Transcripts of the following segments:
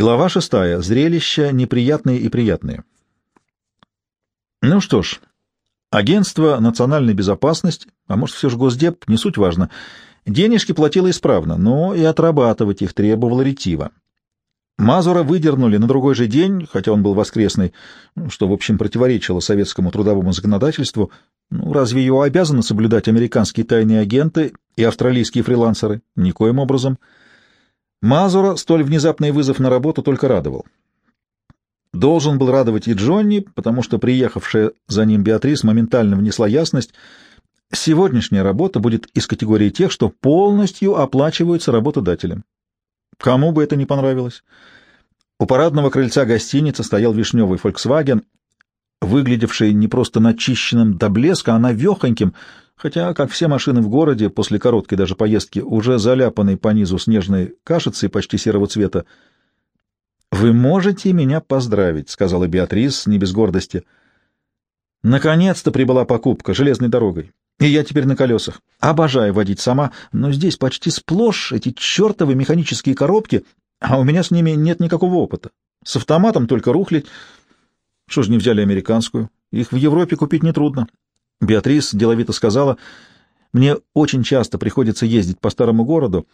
Глава шестая. Зрелища неприятные и приятные. Ну что ж, агентство национальной безопасности, а может все же Госдеп, не суть важно, денежки платило исправно, но и отрабатывать их требовало ретиво. Мазура выдернули на другой же день, хотя он был воскресный, что, в общем, противоречило советскому трудовому законодательству. Ну, разве его обязаны соблюдать американские тайные агенты и австралийские фрилансеры? Никоим образом. Мазура столь внезапный вызов на работу только радовал. Должен был радовать и Джонни, потому что приехавшая за ним Беатрис моментально внесла ясность. Сегодняшняя работа будет из категории тех, что полностью оплачиваются работодателем. Кому бы это не понравилось? У парадного крыльца гостиницы стоял вишневый Volkswagen, выглядевший не просто начищенным до блеска, а навехоньким, хотя, как все машины в городе, после короткой даже поездки, уже заляпанной по низу снежной кашицей почти серого цвета. «Вы можете меня поздравить», — сказала Беатрис не без гордости. «Наконец-то прибыла покупка железной дорогой, и я теперь на колесах. Обожаю водить сама, но здесь почти сплошь эти чертовы механические коробки, а у меня с ними нет никакого опыта. С автоматом только рухлить. Что ж не взяли американскую? Их в Европе купить нетрудно. Беатрис деловито сказала, «Мне очень часто приходится ездить по старому городу,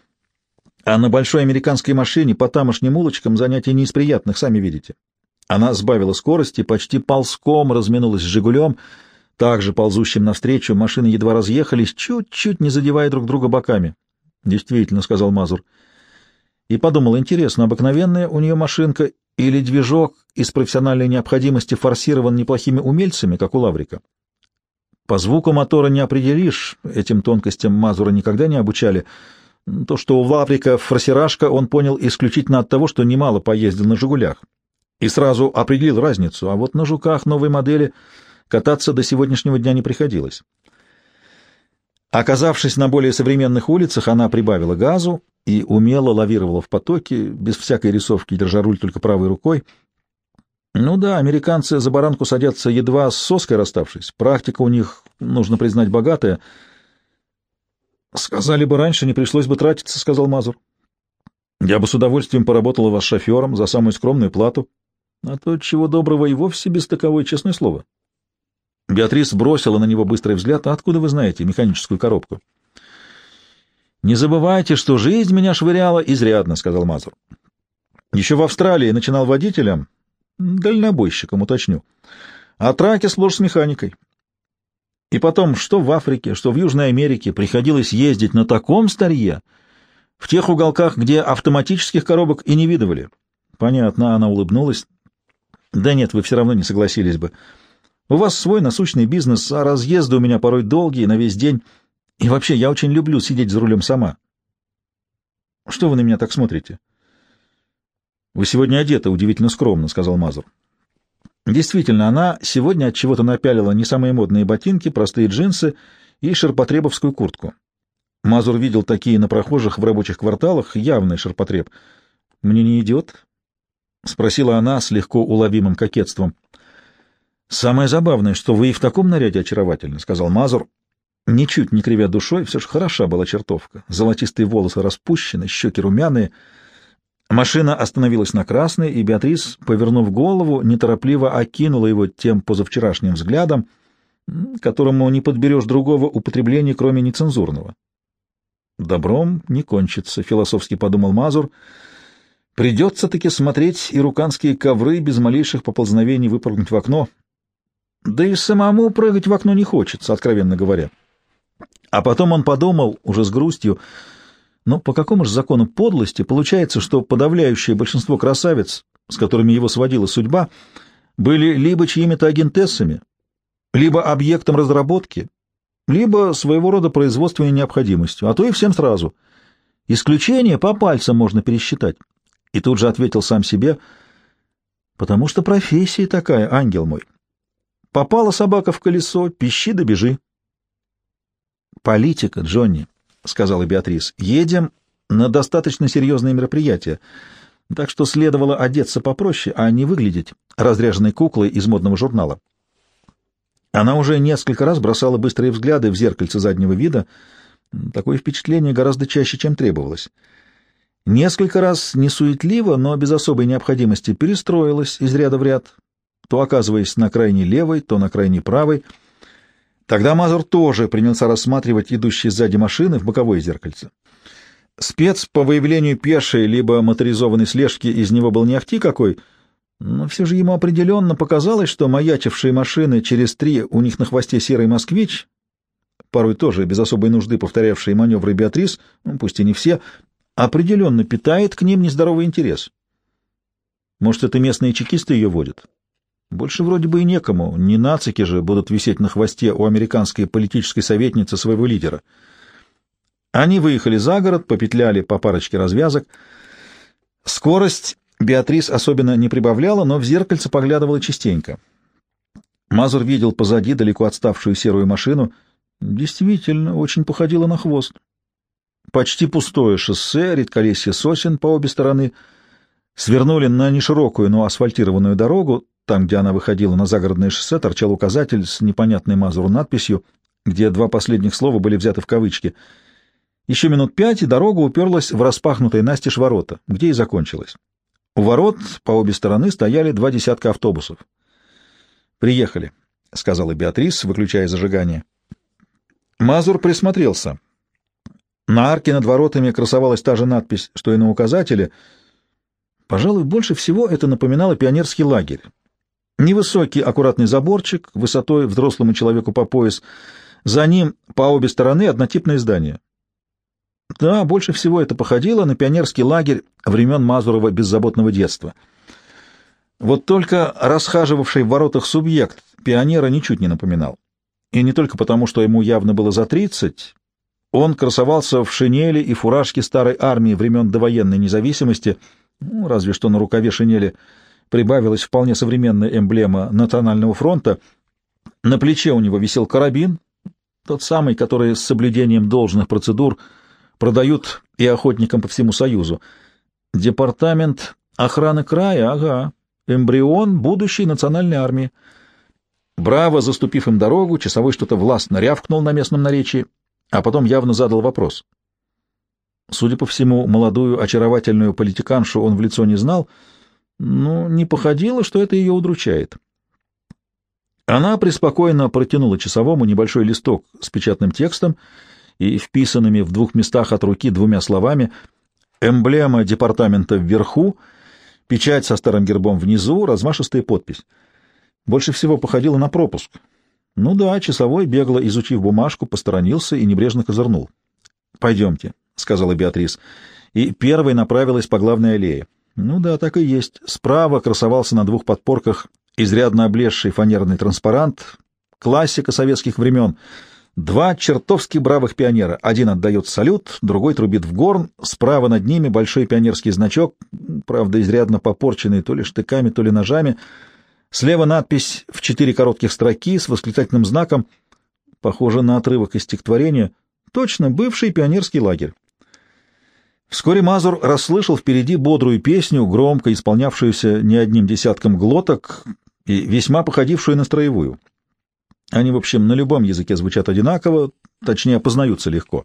а на большой американской машине по тамошним улочкам занятия не из приятных, сами видите». Она сбавила скорость и почти ползком разминулась с «Жигулем», также ползущим навстречу, машины едва разъехались, чуть-чуть не задевая друг друга боками. «Действительно», — сказал Мазур. И подумал, интересно, обыкновенная у нее машинка или движок из профессиональной необходимости форсирован неплохими умельцами, как у Лаврика. По звуку мотора не определишь, этим тонкостям Мазура никогда не обучали. То, что у Лаврика форсиражка, он понял исключительно от того, что немало поездил на «Жигулях». И сразу определил разницу, а вот на «Жуках» новой модели кататься до сегодняшнего дня не приходилось. Оказавшись на более современных улицах, она прибавила газу и умело лавировала в потоке, без всякой рисовки, держа руль только правой рукой — ну да, американцы за баранку садятся, едва с соской расставшись. Практика у них, нужно признать, богатая. Сказали бы раньше, не пришлось бы тратиться, — сказал Мазур. Я бы с удовольствием поработала вас шофером за самую скромную плату. А то, чего доброго, и вовсе без таковой, честное слово. Беатрис бросила на него быстрый взгляд. А откуда вы знаете механическую коробку? Не забывайте, что жизнь меня швыряла изрядно, — сказал Мазур. Еще в Австралии начинал водителем, Дальнобойщиком, уточню. А траки сплошь с механикой. И потом, что в Африке, что в Южной Америке приходилось ездить на таком старье, в тех уголках, где автоматических коробок и не видывали. Понятно, она улыбнулась. Да нет, вы все равно не согласились бы. У вас свой насущный бизнес, а разъезды у меня порой долгие, на весь день. И вообще, я очень люблю сидеть за рулем сама. Что вы на меня так смотрите? — «Вы сегодня одета удивительно скромно», — сказал Мазур. Действительно, она сегодня от чего-то напялила не самые модные ботинки, простые джинсы и ширпотребовскую куртку. Мазур видел такие на прохожих в рабочих кварталах, явный ширпотреб. «Мне не идет?» — спросила она с легко уловимым кокетством. «Самое забавное, что вы и в таком наряде очаровательны», — сказал Мазур. Ничуть не кривя душой, все же хороша была чертовка. Золотистые волосы распущены, щеки румяные — Машина остановилась на красной, и Беатрис, повернув голову, неторопливо окинула его тем позавчерашним взглядом, которому не подберешь другого употребления, кроме нецензурного. «Добром не кончится», — философски подумал Мазур. «Придется-таки смотреть ируканские ковры без малейших поползновений выпрыгнуть в окно. Да и самому прыгать в окно не хочется, откровенно говоря». А потом он подумал, уже с грустью, — но по какому же закону подлости получается, что подавляющее большинство красавиц, с которыми его сводила судьба, были либо чьими-то агентессами, либо объектом разработки, либо своего рода производственной необходимостью, а то и всем сразу. Исключение по пальцам можно пересчитать. И тут же ответил сам себе, потому что профессия такая, ангел мой. Попала собака в колесо, пищи да бежи. Политика, Джонни. — сказала Беатрис. — Едем на достаточно серьезное мероприятие, так что следовало одеться попроще, а не выглядеть разряженной куклой из модного журнала. Она уже несколько раз бросала быстрые взгляды в зеркальце заднего вида. Такое впечатление гораздо чаще, чем требовалось. Несколько раз несуетливо, но без особой необходимости перестроилась из ряда в ряд, то оказываясь на крайней левой, то на крайней правой. Тогда Мазур тоже принялся рассматривать идущие сзади машины в боковое зеркальце. Спец по выявлению пешей либо моторизованной слежки из него был не ахти какой, но все же ему определенно показалось, что маячившие машины через три у них на хвосте серый москвич, порой тоже без особой нужды повторявшие маневры Беатрис, ну, пусть и не все, определенно питает к ним нездоровый интерес. Может, это местные чекисты ее водят? Больше вроде бы и некому, не нацики же будут висеть на хвосте у американской политической советницы своего лидера. Они выехали за город, попетляли по парочке развязок. Скорость Беатрис особенно не прибавляла, но в зеркальце поглядывала частенько. Мазур видел позади далеко отставшую серую машину. Действительно, очень походила на хвост. Почти пустое шоссе, редколесье сосен по обе стороны, свернули на неширокую, но асфальтированную дорогу. Там, где она выходила на загородное шоссе, торчал указатель с непонятной Мазуру надписью, где два последних слова были взяты в кавычки. Еще минут пять, и дорога уперлась в распахнутые настежь ворота, где и закончилась. У ворот по обе стороны стояли два десятка автобусов. «Приехали», — сказала Беатрис, выключая зажигание. Мазур присмотрелся. На арке над воротами красовалась та же надпись, что и на указателе. Пожалуй, больше всего это напоминало пионерский лагерь. Невысокий аккуратный заборчик, высотой взрослому человеку по пояс. За ним по обе стороны однотипное здание. Да, больше всего это походило на пионерский лагерь времен Мазурова беззаботного детства. Вот только расхаживавший в воротах субъект пионера ничуть не напоминал. И не только потому, что ему явно было за тридцать, он красовался в шинели и фуражке старой армии времен довоенной независимости, ну, разве что на рукаве шинели прибавилась вполне современная эмблема Национального фронта. На плече у него висел карабин, тот самый, который с соблюдением должных процедур продают и охотникам по всему Союзу. Департамент охраны края, ага, эмбрион будущей национальной армии. Браво, заступив им дорогу, часовой что-то властно рявкнул на местном наречии, а потом явно задал вопрос. Судя по всему, молодую очаровательную политиканшу он в лицо не знал, но не походило, что это ее удручает. Она преспокойно протянула часовому небольшой листок с печатным текстом и вписанными в двух местах от руки двумя словами «Эмблема департамента вверху», печать со старым гербом внизу, размашистая подпись. Больше всего походила на пропуск — ну да, часовой, бегло изучив бумажку, посторонился и небрежно козырнул. «Пойдемте», — сказала Беатрис, и первой направилась по главной аллее. Ну да, так и есть. Справа красовался на двух подпорках изрядно облезший фанерный транспарант, классика советских времен. Два чертовски бравых пионера. Один отдает салют, другой трубит в горн. Справа над ними большой пионерский значок, правда, изрядно попорченный то ли штыками, то ли ножами — Слева надпись в четыре коротких строки с восклицательным знаком, похоже на отрывок из стихотворения, точно бывший пионерский лагерь. Вскоре Мазур расслышал впереди бодрую песню, громко исполнявшуюся не одним десятком глоток и весьма походившую на строевую. Они, в общем, на любом языке звучат одинаково, точнее, познаются легко.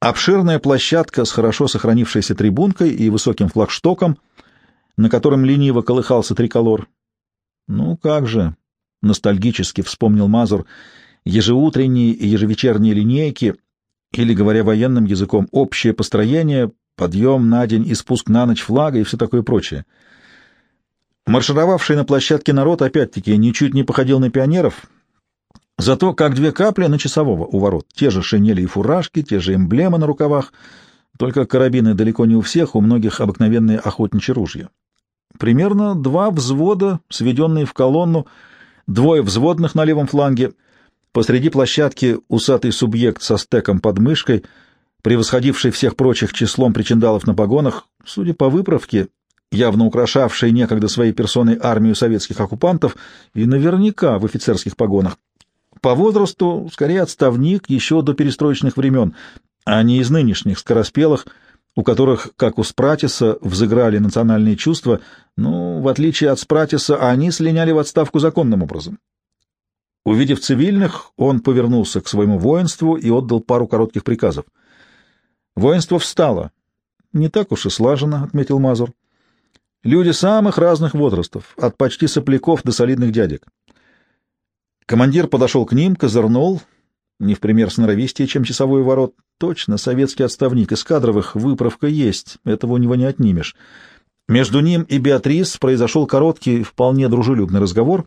Обширная площадка с хорошо сохранившейся трибункой и высоким флагштоком, на котором лениво колыхался триколор, ну как же, ностальгически вспомнил Мазур, ежеутренние и ежевечерние линейки, или, говоря военным языком, общее построение, подъем на день и спуск на ночь флага и все такое прочее. Маршировавший на площадке народ, опять-таки, ничуть не походил на пионеров, зато как две капли на часового у ворот. Те же шинели и фуражки, те же эмблемы на рукавах, только карабины далеко не у всех, у многих обыкновенные охотничьи ружья. Примерно два взвода, сведенные в колонну, двое взводных на левом фланге. Посреди площадки усатый субъект со стеком под мышкой, превосходивший всех прочих числом причиндалов на погонах, судя по выправке, явно украшавший некогда своей персоной армию советских оккупантов и наверняка в офицерских погонах. По возрасту, скорее, отставник еще до перестроечных времен, а не из нынешних скороспелых – у которых, как у Спратиса, взыграли национальные чувства, но, в отличие от Спратиса, они слиняли в отставку законным образом. Увидев цивильных, он повернулся к своему воинству и отдал пару коротких приказов. Воинство встало. Не так уж и слаженно, — отметил Мазур. Люди самых разных возрастов, от почти сопляков до солидных дядек. Командир подошел к ним, козырнул, не в пример сноровистее, чем часовой ворот. Точно, советский отставник из кадровых, выправка есть, этого у него не отнимешь. Между ним и Беатрис произошел короткий, вполне дружелюбный разговор,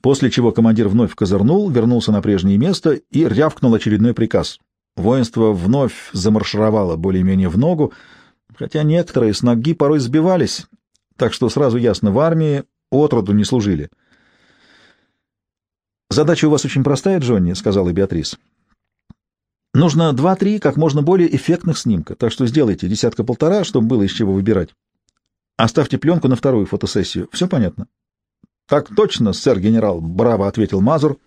после чего командир вновь козырнул, вернулся на прежнее место и рявкнул очередной приказ. Воинство вновь замаршировало более-менее в ногу, хотя некоторые с ноги порой сбивались, так что сразу ясно, в армии отроду не служили. «Задача у вас очень простая, Джонни», — сказала Беатрис. «Нужно два-три как можно более эффектных снимка, так что сделайте десятка-полтора, чтобы было из чего выбирать. Оставьте пленку на вторую фотосессию. Все понятно?» «Так точно, сэр-генерал», — браво ответил Мазур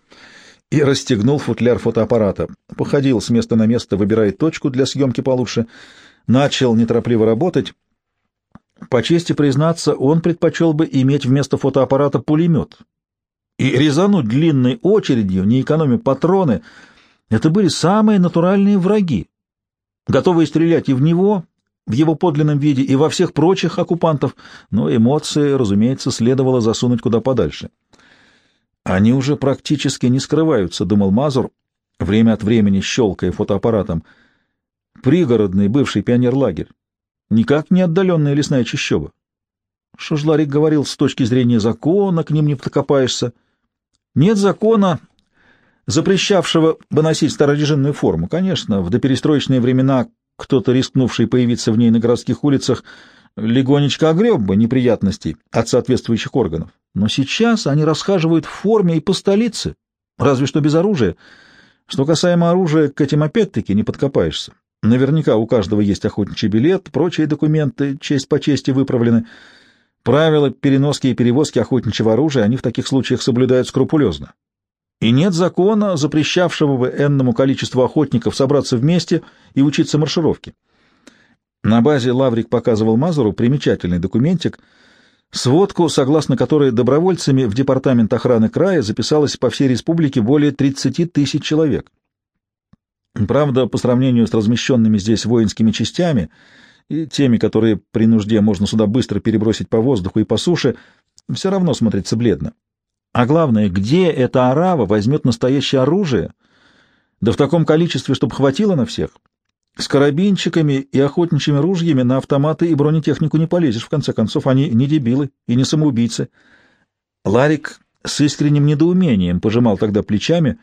и расстегнул футляр фотоаппарата. Походил с места на место, выбирая точку для съемки получше. Начал неторопливо работать. По чести признаться, он предпочел бы иметь вместо фотоаппарата пулемет. И резануть длинной очередью, не экономя патроны, это были самые натуральные враги, готовые стрелять и в него, в его подлинном виде, и во всех прочих оккупантов, но эмоции, разумеется, следовало засунуть куда подальше. Они уже практически не скрываются, — думал Мазур, время от времени щелкая фотоаппаратом. Пригородный бывший пионерлагерь. Никак не отдаленная лесная чащоба. Что ж Ларик говорил, с точки зрения закона к ним не подкопаешься. Нет закона, запрещавшего бы носить старорежимную форму. Конечно, в доперестроечные времена кто-то, рискнувший появиться в ней на городских улицах, легонечко огреб бы неприятностей от соответствующих органов. Но сейчас они расхаживают в форме и по столице, разве что без оружия. Что касаемо оружия, к этим опять-таки не подкопаешься. Наверняка у каждого есть охотничий билет, прочие документы, честь по чести выправлены. Правила переноски и перевозки охотничьего оружия они в таких случаях соблюдают скрупулезно. И нет закона, запрещавшего бы энному количеству охотников собраться вместе и учиться маршировке. На базе Лаврик показывал Мазуру примечательный документик, сводку, согласно которой добровольцами в Департамент охраны края записалось по всей республике более 30 тысяч человек. Правда, по сравнению с размещенными здесь воинскими частями и теми, которые при нужде можно сюда быстро перебросить по воздуху и по суше, все равно смотрится бледно. А главное, где эта арава возьмет настоящее оружие, да в таком количестве, чтобы хватило на всех? С карабинчиками и охотничьими ружьями на автоматы и бронетехнику не полезешь, в конце концов, они не дебилы и не самоубийцы. Ларик с искренним недоумением пожимал тогда плечами.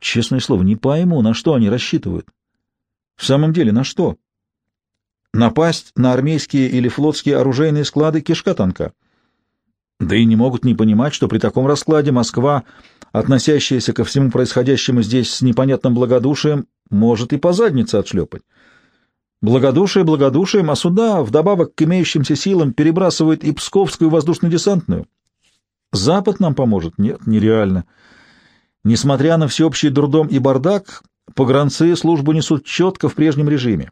Честное слово, не пойму, на что они рассчитывают. В самом деле, на что? Напасть на армейские или флотские оружейные склады кишка танка. Да и не могут не понимать, что при таком раскладе Москва, относящаяся ко всему происходящему здесь с непонятным благодушием, может и по заднице отшлепать. Благодушие благодушием, а сюда, вдобавок к имеющимся силам, перебрасывают и Псковскую воздушно-десантную. Запад нам поможет? Нет, нереально. Несмотря на всеобщий дурдом и бардак, погранцы службу несут четко в прежнем режиме.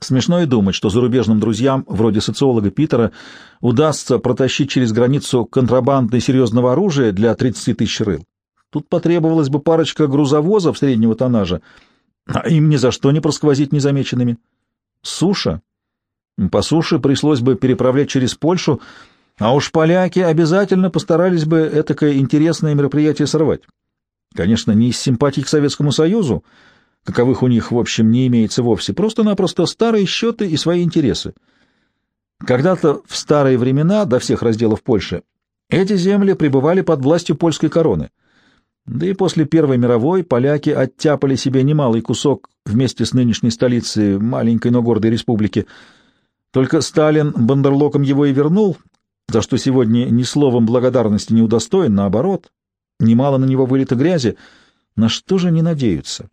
Смешно и думать, что зарубежным друзьям, вроде социолога Питера, удастся протащить через границу контрабандное серьезного оружия для 30 тысяч рыл. Тут потребовалась бы парочка грузовозов среднего тоннажа, а им ни за что не просквозить незамеченными. Суша. По суше пришлось бы переправлять через Польшу, а уж поляки обязательно постарались бы этакое интересное мероприятие сорвать. Конечно, не из симпатий к Советскому Союзу, каковых у них, в общем, не имеется вовсе, просто-напросто старые счеты и свои интересы. Когда-то в старые времена, до всех разделов Польши, эти земли пребывали под властью польской короны — да и после Первой мировой поляки оттяпали себе немалый кусок вместе с нынешней столицей маленькой, но гордой республики. Только Сталин бандерлоком его и вернул, за что сегодня ни словом благодарности не удостоен, наоборот, немало на него вылито грязи. На что же не надеются?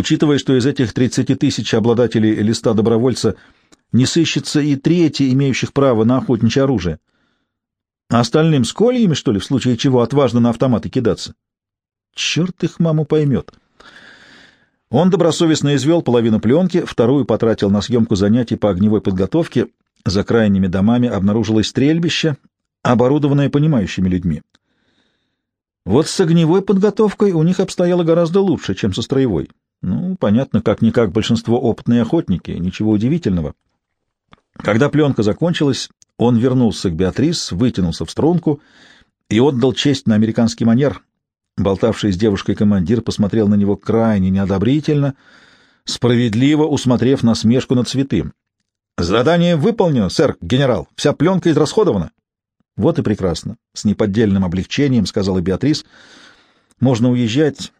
Учитывая, что из этих 30 тысяч обладателей листа добровольца не сыщется и трети, имеющих право на охотничье оружие, а остальным с что ли, в случае чего отважно на автоматы кидаться? Черт их маму поймет. Он добросовестно извел половину пленки, вторую потратил на съемку занятий по огневой подготовке. За крайними домами обнаружилось стрельбище, оборудованное понимающими людьми. Вот с огневой подготовкой у них обстояло гораздо лучше, чем со строевой. Ну, понятно, как-никак большинство опытные охотники, ничего удивительного. Когда пленка закончилась, он вернулся к Беатрис, вытянулся в струнку и отдал честь на американский манер. Болтавший с девушкой командир посмотрел на него крайне неодобрительно, справедливо усмотрев насмешку над святым. «Задание выполнено, сэр, генерал. Вся пленка израсходована». «Вот и прекрасно», — с неподдельным облегчением сказала Беатрис. «Можно уезжать», —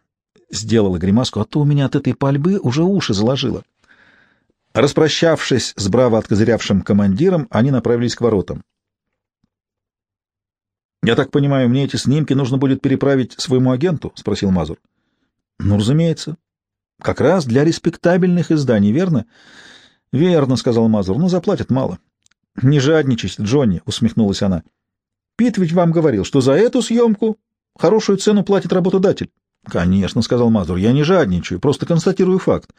сделала гримаску, — «а то у меня от этой пальбы уже уши заложило». Распрощавшись с браво откозырявшим командиром, они направились к воротам. «Я так понимаю, мне эти снимки нужно будет переправить своему агенту?» — спросил Мазур. «Ну, разумеется. Как раз для респектабельных изданий, верно?» «Верно», — сказал Мазур. «Ну, заплатят мало». «Не жадничайте, Джонни», — усмехнулась она. «Пит ведь вам говорил, что за эту съемку хорошую цену платит работодатель». «Конечно», — сказал Мазур. «Я не жадничаю, просто констатирую факт.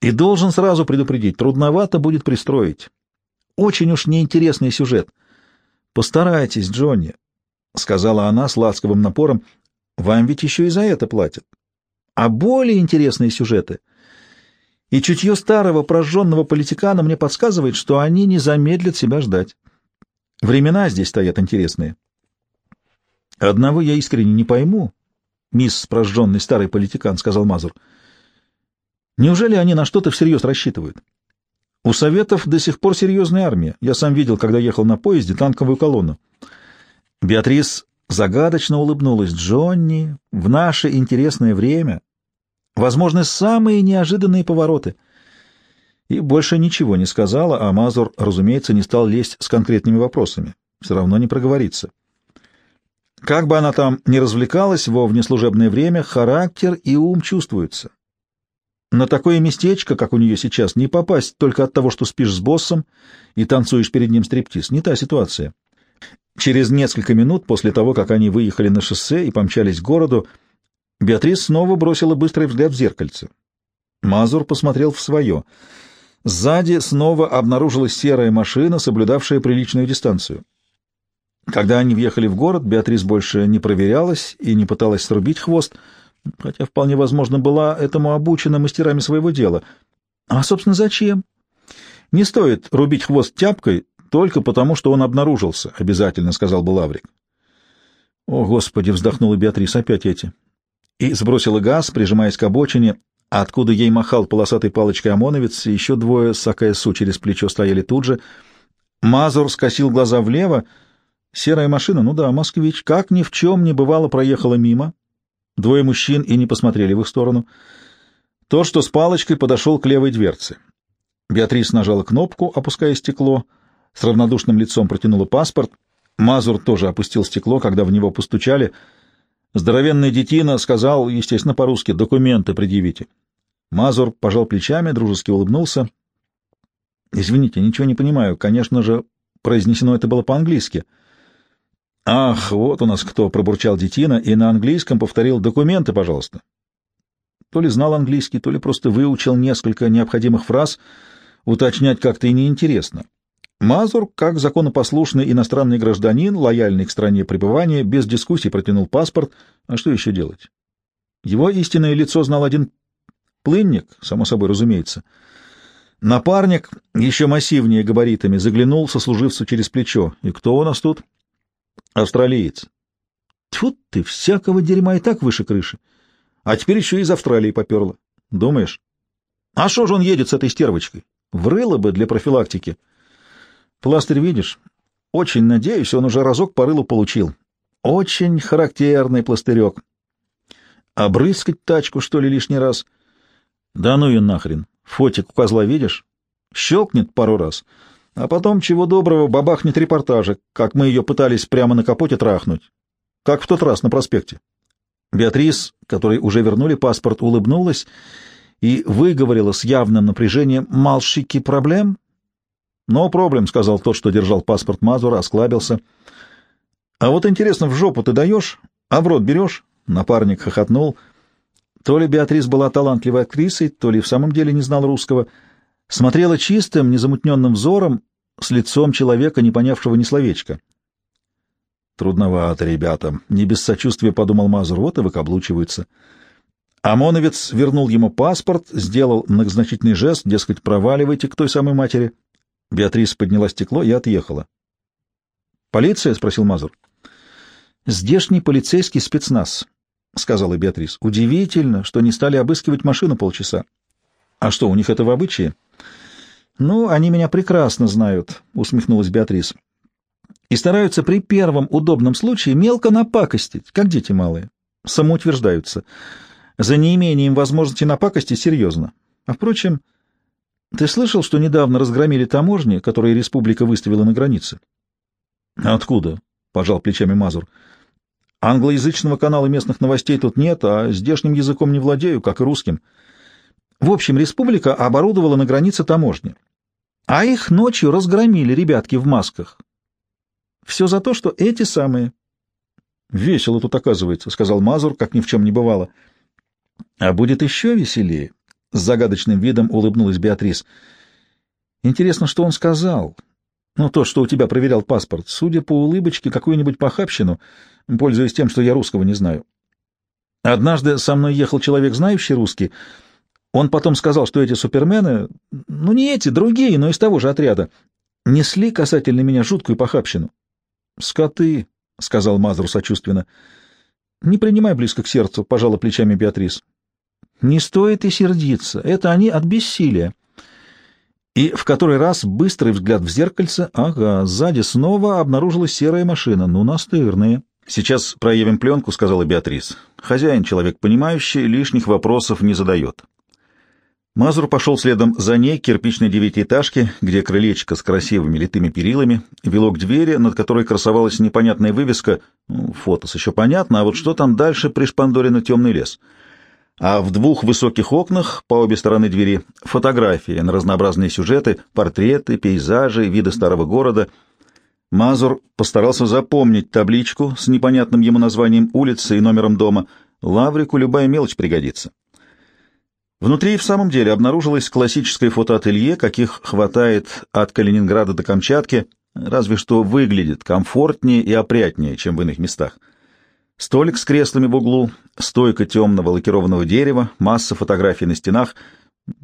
И должен сразу предупредить, трудновато будет пристроить. Очень уж неинтересный сюжет». «Постарайтесь, Джонни. — сказала она с ласковым напором, — вам ведь еще и за это платят. А более интересные сюжеты. И чутье старого прожженного политикана мне подсказывает, что они не замедлят себя ждать. Времена здесь стоят интересные. Одного я искренне не пойму, мисс прожженный старый политикан, — сказал Мазур. Неужели они на что-то всерьез рассчитывают? У Советов до сих пор серьезная армия. Я сам видел, когда ехал на поезде, танковую колонну. Беатрис загадочно улыбнулась. «Джонни, в наше интересное время возможны самые неожиданные повороты». И больше ничего не сказала, а Мазур, разумеется, не стал лезть с конкретными вопросами. Все равно не проговорится. Как бы она там ни развлекалась во внеслужебное время, характер и ум чувствуются. На такое местечко, как у нее сейчас, не попасть только от того, что спишь с боссом и танцуешь перед ним стриптиз. Не та ситуация. Через несколько минут после того, как они выехали на шоссе и помчались к городу, Беатрис снова бросила быстрый взгляд в зеркальце. Мазур посмотрел в свое. Сзади снова обнаружилась серая машина, соблюдавшая приличную дистанцию. Когда они въехали в город, Беатрис больше не проверялась и не пыталась срубить хвост, хотя вполне возможно была этому обучена мастерами своего дела. А, собственно, зачем? Не стоит рубить хвост тяпкой, только потому, что он обнаружился, — обязательно сказал бы Лаврик. — О, Господи! — вздохнула Беатрис, — опять эти. И сбросила газ, прижимаясь к обочине, откуда ей махал полосатой палочкой ОМОНовец, и еще двое с АКСУ через плечо стояли тут же. Мазур скосил глаза влево. Серая машина, ну да, москвич, как ни в чем не бывало, проехала мимо. Двое мужчин и не посмотрели в их сторону. То, что с палочкой подошел к левой дверце. Беатрис нажала кнопку, опуская стекло — с равнодушным лицом протянула паспорт. Мазур тоже опустил стекло, когда в него постучали. Здоровенный детина сказал, естественно, по-русски, «Документы предъявите». Мазур пожал плечами, дружески улыбнулся. «Извините, ничего не понимаю. Конечно же, произнесено это было по-английски». «Ах, вот у нас кто!» — пробурчал детина и на английском повторил «Документы, пожалуйста». То ли знал английский, то ли просто выучил несколько необходимых фраз, уточнять как-то и неинтересно. Мазур, как законопослушный иностранный гражданин, лояльный к стране пребывания, без дискуссий протянул паспорт. А что еще делать? Его истинное лицо знал один плынник, само собой разумеется. Напарник, еще массивнее габаритами, заглянул сослуживцу через плечо. И кто у нас тут? Австралиец. Тьфу ты, всякого дерьма и так выше крыши. А теперь еще из Австралии поперло. Думаешь? А что же он едет с этой стервочкой? Врыло бы для профилактики. Пластырь видишь? Очень надеюсь, он уже разок по рылу получил. Очень характерный пластырек. Обрыскать тачку, что ли, лишний раз? Да ну и нахрен. Фотик у козла видишь? Щелкнет пару раз, а потом, чего доброго, бабахнет репортажик, как мы ее пытались прямо на капоте трахнуть. Как в тот раз на проспекте. Беатрис, которой уже вернули паспорт, улыбнулась и выговорила с явным напряжением «Малшики проблем?» «No проблем», — сказал тот, что держал паспорт Мазура, осклабился. «А вот интересно, в жопу ты даешь, а в рот берешь?» Напарник хохотнул. То ли Беатрис была талантливой актрисой, то ли в самом деле не знал русского. Смотрела чистым, незамутненным взором, с лицом человека, не понявшего ни словечка. «Трудновато, ребята», — не без сочувствия подумал Мазур, вот и выкаблучиваются. ОМОНовец вернул ему паспорт, сделал многозначительный жест, дескать, проваливайте к той самой матери. Беатрис подняла стекло и отъехала. «Полиция?» — спросил Мазур. «Здешний полицейский спецназ», — сказала Беатрис. «Удивительно, что не стали обыскивать машину полчаса». «А что, у них это в обычае?» «Ну, они меня прекрасно знают», — усмехнулась Беатрис. «И стараются при первом удобном случае мелко напакостить, как дети малые. Самоутверждаются. За неимением возможности напакостить серьезно. А, впрочем, ты слышал, что недавно разгромили таможни, которые республика выставила на границе?» «Откуда?» — пожал плечами Мазур. «Англоязычного канала местных новостей тут нет, а здешним языком не владею, как и русским». В общем, республика оборудовала на границе таможни. А их ночью разгромили ребятки в масках. Все за то, что эти самые... — Весело тут оказывается, — сказал Мазур, как ни в чем не бывало. — А будет еще веселее, — с загадочным видом улыбнулась Беатрис. — Интересно, что он сказал. Ну, то, что у тебя проверял паспорт. Судя по улыбочке, какую-нибудь похабщину, пользуясь тем, что я русского не знаю. Однажды со мной ехал человек, знающий русский, — он потом сказал, что эти супермены, ну не эти, другие, но из того же отряда, несли касательно меня жуткую похабщину. — Скоты, — сказал Мазру сочувственно. — Не принимай близко к сердцу, — пожала плечами Беатрис. — Не стоит и сердиться, это они от бессилия. И в который раз быстрый взгляд в зеркальце, ага, сзади снова обнаружилась серая машина, ну настырные. — Сейчас проявим пленку, — сказала Беатрис. Хозяин, человек понимающий, лишних вопросов не задает. Мазур пошел следом за ней к кирпичной девятиэтажке, где крылечко с красивыми литыми перилами вело к двери, над которой красовалась непонятная вывеска. Ну, фотос еще понятно, а вот что там дальше пришпандорено темный лес. А в двух высоких окнах по обе стороны двери фотографии на разнообразные сюжеты, портреты, пейзажи, виды старого города. Мазур постарался запомнить табличку с непонятным ему названием улицы и номером дома. Лаврику любая мелочь пригодится. Внутри в самом деле обнаружилось классическое фотоателье, каких хватает от Калининграда до Камчатки, разве что выглядит комфортнее и опрятнее, чем в иных местах. Столик с креслами в углу, стойка темного лакированного дерева, масса фотографий на стенах.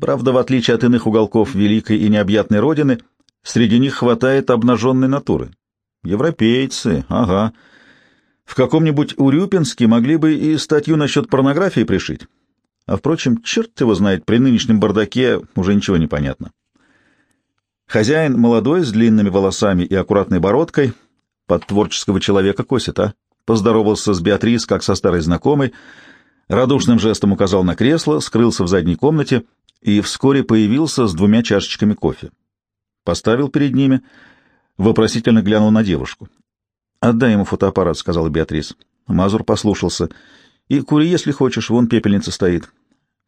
Правда, в отличие от иных уголков великой и необъятной родины, среди них хватает обнаженной натуры. Европейцы, ага. В каком-нибудь Урюпинске могли бы и статью насчет порнографии пришить. А, впрочем, черт его знает, при нынешнем бардаке уже ничего не понятно. Хозяин молодой, с длинными волосами и аккуратной бородкой, под творческого человека косит, а? Поздоровался с Беатрис, как со старой знакомой, радушным жестом указал на кресло, скрылся в задней комнате и вскоре появился с двумя чашечками кофе. Поставил перед ними, вопросительно глянул на девушку. «Отдай ему фотоаппарат», — сказала Беатрис. Мазур послушался — и кури, если хочешь, вон пепельница стоит.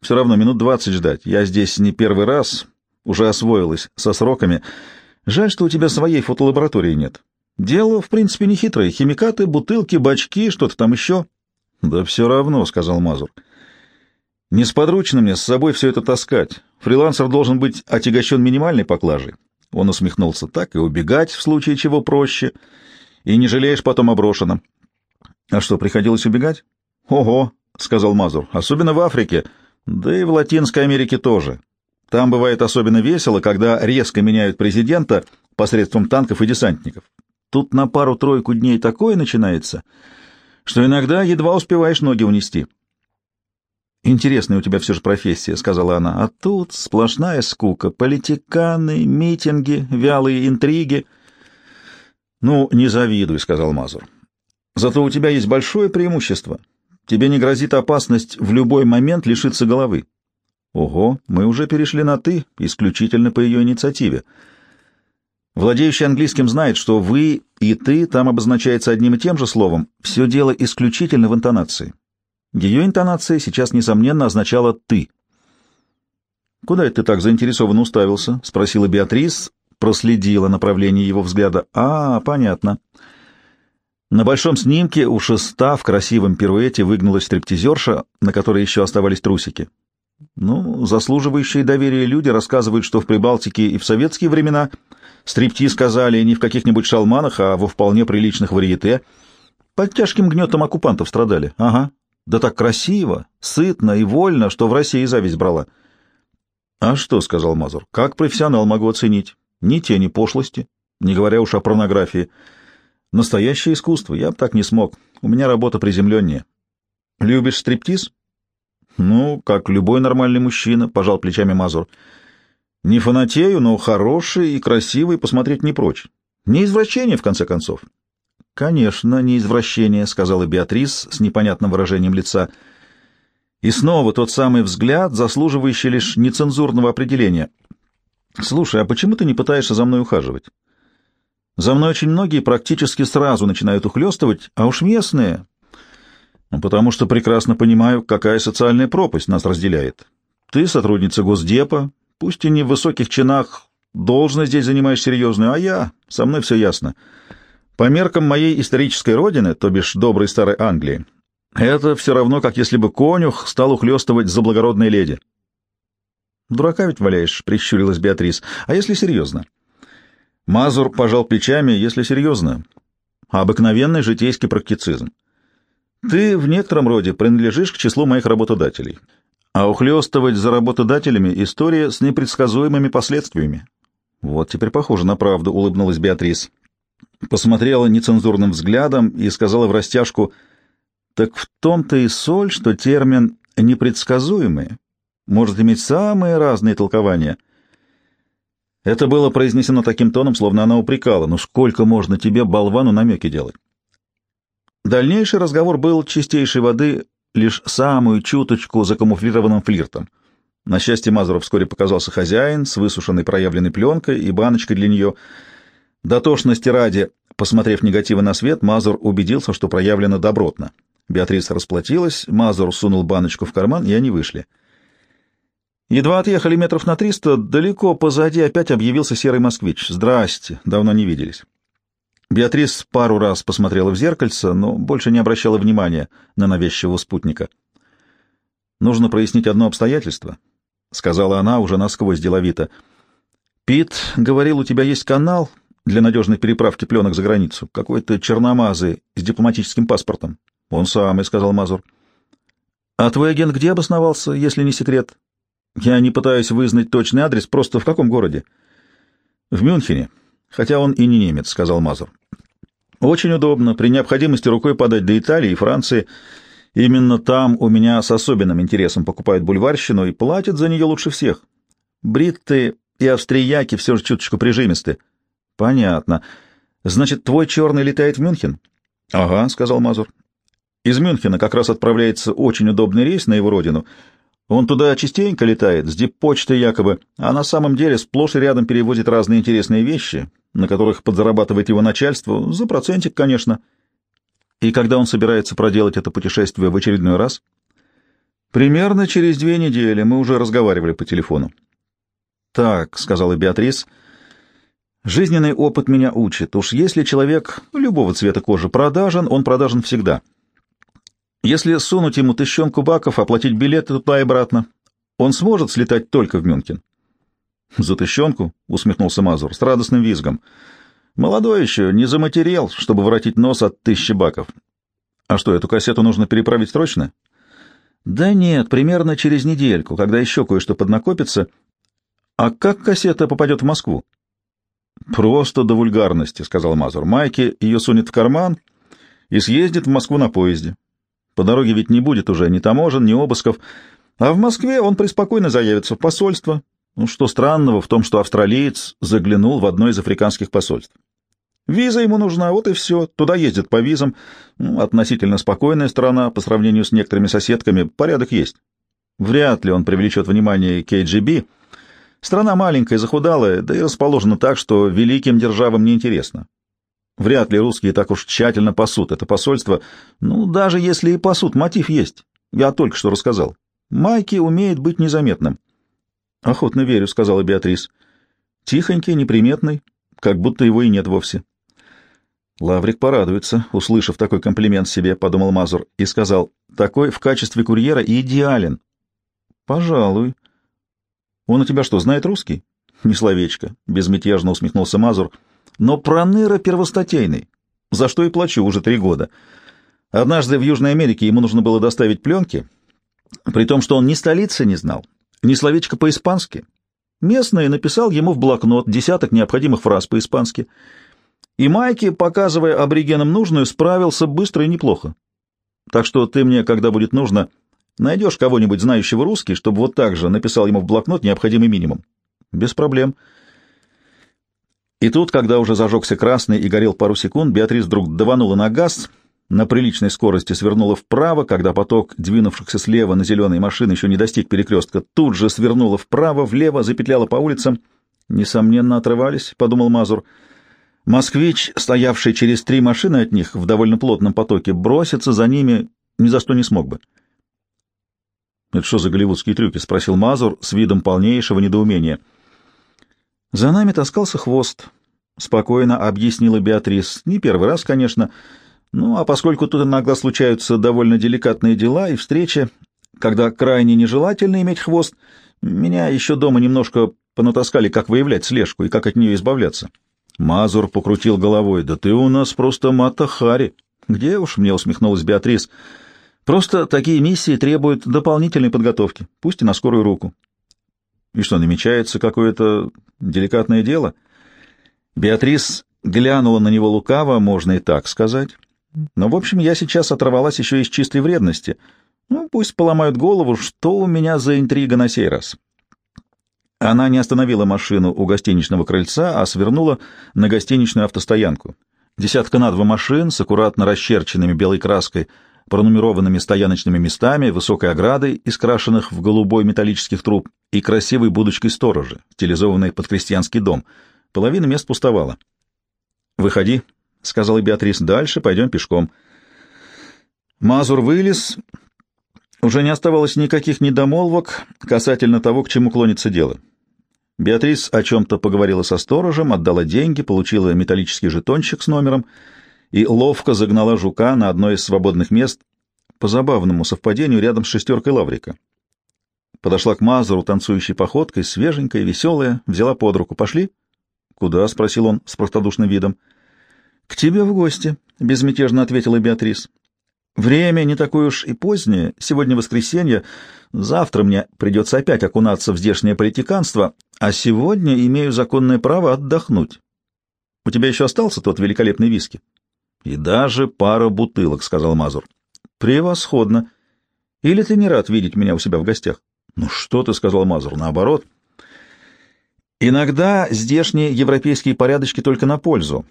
Все равно минут двадцать ждать. Я здесь не первый раз, уже освоилась со сроками. Жаль, что у тебя своей фотолаборатории нет. Дело, в принципе, не хитрое. Химикаты, бутылки, бачки, что-то там еще. Да все равно, — сказал Мазур. Несподручно мне с собой все это таскать. Фрилансер должен быть отягощен минимальной поклажей. Он усмехнулся. Так и убегать, в случае чего проще. И не жалеешь потом о. А что, приходилось убегать? «Ого», — сказал Мазур, — «особенно в Африке, да и в Латинской Америке тоже. Там бывает особенно весело, когда резко меняют президента посредством танков и десантников. Тут на пару-тройку дней такое начинается, что иногда едва успеваешь ноги унести». «Интересная у тебя все же профессия», — сказала она. «А тут сплошная скука. Политиканы, митинги, вялые интриги». «Ну, не завидуй», — сказал Мазур. «Зато у тебя есть большое преимущество. Тебе не грозит опасность в любой момент лишиться головы. Ого, мы уже перешли на «ты», исключительно по ее инициативе. Владеющий английским знает, что «вы» и «ты» там обозначается одним и тем же словом. Все дело исключительно в интонации. Ее интонация сейчас, несомненно, означала «ты». «Куда это ты так заинтересованно уставился?» — спросила Беатрис, проследила направление его взгляда. «А, понятно». На большом снимке у шеста в красивом пируэте выгнулась стриптизерша, на которой еще оставались трусики. Ну, заслуживающие доверия люди рассказывают, что в Прибалтике и в советские времена стриптиз сказали не в каких-нибудь шалманах, а во вполне приличных варьете. Под тяжким гнетом оккупантов страдали. Ага. Да так красиво, сытно и вольно, что в России зависть брала. — А что, — сказал Мазур, — как профессионал могу оценить? Ни тени пошлости, не говоря уж о порнографии. Настоящее искусство, я бы так не смог. У меня работа приземленнее. — Любишь стриптиз? — Ну, как любой нормальный мужчина, — пожал плечами Мазур. — Не фанатею, но хороший и красивый посмотреть не прочь. Не извращение, в конце концов. — Конечно, не извращение, — сказала Беатрис с непонятным выражением лица. И снова тот самый взгляд, заслуживающий лишь нецензурного определения. — Слушай, а почему ты не пытаешься за мной ухаживать? За мной очень многие практически сразу начинают ухлёстывать, а уж местные... Ну, потому что прекрасно понимаю, какая социальная пропасть нас разделяет. Ты сотрудница Госдепа, пусть и не в высоких чинах, должность здесь занимаешь серьезную, а я... Со мной все ясно. По меркам моей исторической родины, то бишь доброй старой Англии, это все равно, как если бы конюх стал ухлёстывать за благородной леди. «Дурака ведь валяешь», — прищурилась Беатрис. «А если серьезно?» Мазур пожал плечами, если серьезно. Обыкновенный житейский практицизм. Ты в некотором роде принадлежишь к числу моих работодателей. А ухлёстывать за работодателями — история с непредсказуемыми последствиями. Вот теперь похоже на правду, — улыбнулась Беатрис. Посмотрела нецензурным взглядом и сказала в растяжку, так в том-то и соль, что термин «непредсказуемый» может иметь самые разные толкования — это было произнесено таким тоном, словно она упрекала. «Ну сколько можно тебе, болвану, намеки делать?» Дальнейший разговор был чистейшей воды, лишь самую чуточку закамуфлированным флиртом. На счастье Мазуров вскоре показался хозяин с высушенной проявленной пленкой и баночкой для нее. Дотошности ради, посмотрев негативы на свет, Мазур убедился, что проявлено добротно. Беатриса расплатилась, Мазур сунул баночку в карман, и они вышли. Едва отъехали метров на триста, далеко позади опять объявился серый москвич. «Здрасте, давно не виделись». Беатрис пару раз посмотрела в зеркальце, но больше не обращала внимания на навязчивого спутника. «Нужно прояснить одно обстоятельство», — сказала она уже насквозь деловито. «Пит говорил, у тебя есть канал для надежной переправки пленок за границу, какой-то черномазый с дипломатическим паспортом». «Он самый», — сказал Мазур. «А твой агент где обосновался, если не секрет?» Я не пытаюсь вызнать точный адрес, просто в каком городе? В Мюнхене, хотя он и не немец, сказал Мазур. Очень удобно, при необходимости рукой подать до Италии и Франции. Именно там у меня с особенным интересом покупают бульварщину и платят за нее лучше всех. Бритты и австрияки все же чуточку прижимисты. Понятно. Значит, твой черный летает в Мюнхен? Ага, сказал Мазур. Из Мюнхена как раз отправляется очень удобный рейс на его родину — он туда частенько летает, с диппочтой якобы, а на самом деле сплошь и рядом перевозит разные интересные вещи, на которых подзарабатывает его начальство, за процентик, конечно. И когда он собирается проделать это путешествие в очередной раз? Примерно через две недели мы уже разговаривали по телефону. «Так», — сказала Беатрис, — «жизненный опыт меня учит. Уж если человек любого цвета кожи продажен, он продажен всегда». Если сунуть ему тыщенку баков, оплатить билеты туда и обратно, он сможет слетать только в Мюнхен. — За тыщенку? — усмехнулся Мазур с радостным визгом. — Молодой еще, не заматерел, чтобы воротить нос от тысячи баков. — А что, эту кассету нужно переправить срочно? — Да нет, примерно через недельку, когда еще кое-что поднакопится. — А как кассета попадет в Москву? — Просто до вульгарности, — сказал Мазур. — Майки ее сунет в карман и съездит в Москву на поезде. По дороге ведь не будет уже ни таможен, ни обысков. А в Москве он преспокойно заявится в посольство. Ну, что странного в том, что австралиец заглянул в одно из африканских посольств. Виза ему нужна, вот и все. Туда ездит по визам. Ну, относительно спокойная страна по сравнению с некоторыми соседками. Порядок есть. Вряд ли он привлечет внимание КГБ. Страна маленькая, захудалая, да и расположена так, что великим державам неинтересно. Вряд ли русские так уж тщательно пасут это посольство. Ну, даже если и пасут, мотив есть. Я только что рассказал. Майки умеет быть незаметным. — Охотно верю, — сказала Беатрис. — Тихонький, неприметный, как будто его и нет вовсе. Лаврик порадуется, услышав такой комплимент себе, — подумал Мазур, и сказал, — такой в качестве курьера идеален. — Пожалуй. — Он у тебя что, знает русский? — Не словечко, — безмятежно усмехнулся Мазур. — но проныра первостатейный, за что и плачу уже три года. Однажды в Южной Америке ему нужно было доставить пленки, при том, что он ни столицы не знал, ни словечко по-испански. Местный написал ему в блокнот десяток необходимых фраз по-испански. И Майки, показывая аборигенам нужную, справился быстро и неплохо. Так что ты мне, когда будет нужно, найдешь кого-нибудь знающего русский, чтобы вот так же написал ему в блокнот необходимый минимум. Без проблем. И тут, когда уже зажегся красный и горел пару секунд, Беатрис вдруг даванула на газ, на приличной скорости свернула вправо, когда поток двинувшихся слева на зеленой машины еще не достиг перекрестка, тут же свернула вправо, влево, запетляла по улицам. Несомненно, отрывались, — подумал Мазур. Москвич, стоявший через три машины от них в довольно плотном потоке, броситься за ними ни за что не смог бы. «Это что за голливудские трюки?» — спросил Мазур с видом полнейшего недоумения. «За нами таскался хвост», — спокойно объяснила Беатрис. «Не первый раз, конечно, ну, а поскольку тут иногда случаются довольно деликатные дела и встречи, когда крайне нежелательно иметь хвост, меня еще дома немножко понатаскали, как выявлять слежку и как от нее избавляться». Мазур покрутил головой. «Да ты у нас просто Мата «Где уж?» — мне усмехнулась Беатрис. «Просто такие миссии требуют дополнительной подготовки, пусть и на скорую руку». «И что, намечается какое-то деликатное дело?» Беатрис глянула на него лукаво, можно и так сказать. «Но, в общем, я сейчас оторвалась еще из чистой вредности. Ну, пусть поломают голову, что у меня за интрига на сей раз». Она не остановила машину у гостиничного крыльца, а свернула на гостиничную автостоянку. Десятка на два машин с аккуратно расчерченными белой краской, пронумерованными стояночными местами, высокой оградой, искрашенных в голубой металлических труб, и красивой будочкой сторожа, стилизованной под крестьянский дом. Половина мест пустовала. «Выходи», — сказала Беатрис, — «дальше пойдем пешком». Мазур вылез уже не оставалось никаких недомолвок касательно того, к чему клонится дело. Беатрис о чем-то поговорила со сторожем, отдала деньги, получила металлический жетончик с номером и ловко загнала жука на одно из свободных мест по забавному совпадению рядом с шестеркой лаврика. Подошла к Мазуру танцующей походкой, свеженькая, веселая, взяла под руку. «Пошли?» «Куда?» — спросил он с простодушным видом. «К тебе в гости», — безмятежно ответила Беатрис. Время не такое уж и позднее, сегодня воскресенье, завтра мне придется опять окунаться в здешнее политиканство, а сегодня имею законное право отдохнуть. У тебя еще остался тот великолепный виски? И даже пара бутылок, — сказал Мазур. Превосходно. Или ты не рад видеть меня у себя в гостях? Ну что ты, — сказал Мазур, — наоборот. Иногда здешние европейские порядочки только на пользу.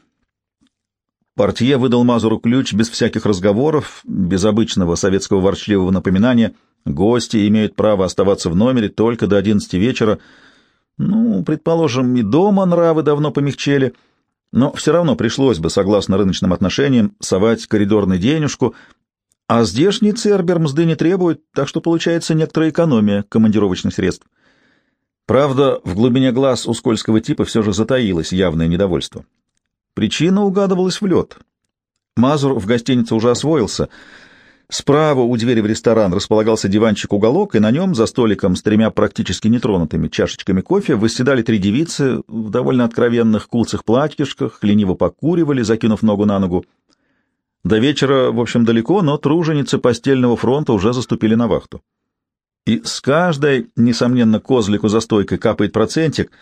Портье выдал Мазуру ключ без всяких разговоров, без обычного советского ворчливого напоминания. Гости имеют право оставаться в номере только до одиннадцати вечера. Ну, предположим, и дома нравы давно помягчели, но все равно пришлось бы, согласно рыночным отношениям, совать коридорный денежку, а здешний цербер мзды не требует, так что получается некоторая экономия командировочных средств. Правда, в глубине глаз у скользкого типа все же затаилось явное недовольство. Причина угадывалась в лед. Мазур в гостинице уже освоился. Справа у двери в ресторан располагался диванчик-уголок, и на нем, за столиком с тремя практически нетронутыми чашечками кофе, восседали три девицы в довольно откровенных кулцах платьишках, лениво покуривали, закинув ногу на ногу. До вечера, в общем, далеко, но труженицы постельного фронта уже заступили на вахту. И с каждой, несомненно, козлику за стойкой капает процентик —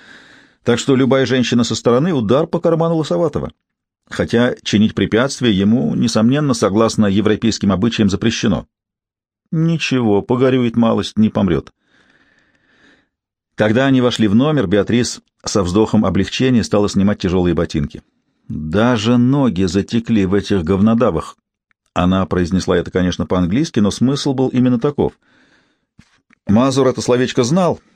так что любая женщина со стороны — удар по карману Лосоватого. Хотя чинить препятствия ему, несомненно, согласно европейским обычаям, запрещено. Ничего, погорюет малость, не помрет. Когда они вошли в номер, Беатрис со вздохом облегчения стала снимать тяжелые ботинки. Даже ноги затекли в этих говнодавах. Она произнесла это, конечно, по-английски, но смысл был именно таков. Мазур это словечко знал —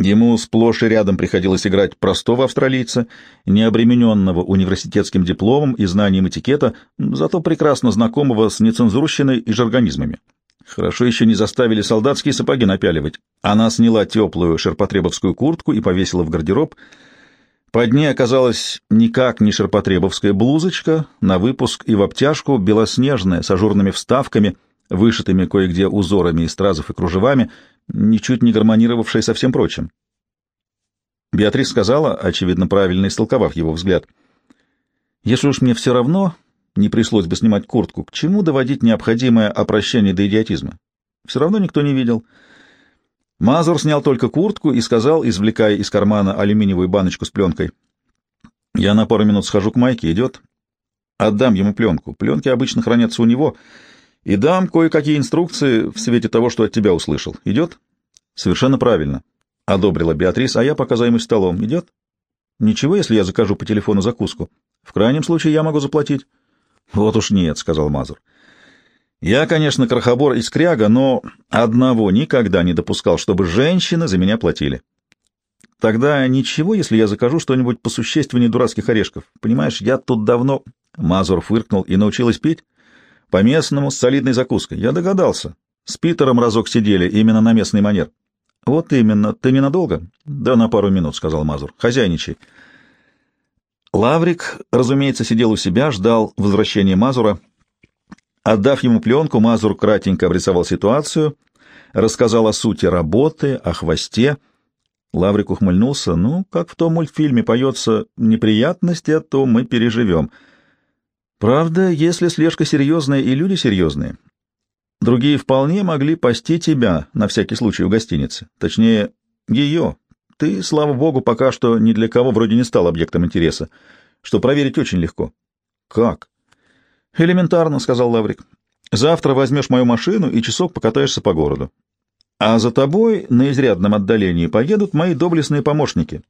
Ему сплошь и рядом приходилось играть простого австралийца, не обремененного университетским дипломом и знанием этикета, зато прекрасно знакомого с нецензурщиной и жаргонизмами. Хорошо еще не заставили солдатские сапоги напяливать. Она сняла теплую шерпотребовскую куртку и повесила в гардероб. Под ней оказалась никак не шерпотребовская блузочка, на выпуск и в обтяжку, белоснежная, с ажурными вставками, вышитыми кое-где узорами из стразов и кружевами — ничуть не гармонировавшая со всем прочим. Беатрис сказала, очевидно, правильно истолковав его взгляд, «Если уж мне все равно, не пришлось бы снимать куртку. К чему доводить необходимое опрощение до идиотизма? Все равно никто не видел. Мазур снял только куртку и сказал, извлекая из кармана алюминиевую баночку с пленкой. «Я на пару минут схожу к Майке, идет? Отдам ему пленку. Пленки обычно хранятся у него. И дам кое-какие инструкции в свете того, что от тебя услышал. Идет?» «Совершенно правильно», — одобрила Беатрис, а я пока займусь столом. «Идет?» «Ничего, если я закажу по телефону закуску. В крайнем случае я могу заплатить». «Вот уж нет», — сказал Мазур. «Я, конечно, крохобор и скряга, но одного никогда не допускал, чтобы женщины за меня платили. Тогда ничего, если я закажу что-нибудь посущественнее дурацких орешков. Понимаешь, я тут давно...» Мазур фыркнул и научилась пить. «По-местному, с солидной закуской. Я догадался. С Питером разок сидели, именно на местный манер». «Вот именно. Ты ненадолго?» «Да на пару минут», — сказал Мазур. «Хозяйничай». Лаврик, разумеется, сидел у себя, ждал возвращения Мазура. Отдав ему пленку, Мазур кратенько обрисовал ситуацию, рассказал о сути работы, о хвосте. Лаврик ухмыльнулся. «Ну, как в том мультфильме поется «неприятности, а то мы переживем». Правда, если слежка серьезная и люди серьезные, другие вполне могли пасти тебя на всякий случай в гостинице. Точнее, ее, ты, слава богу, пока что ни для кого вроде не стал объектом интереса, что проверить очень легко. Как? Элементарно, сказал Лаврик. Завтра возьмешь мою машину и часок покатаешься по городу. А за тобой на изрядном отдалении поедут мои доблестные помощники.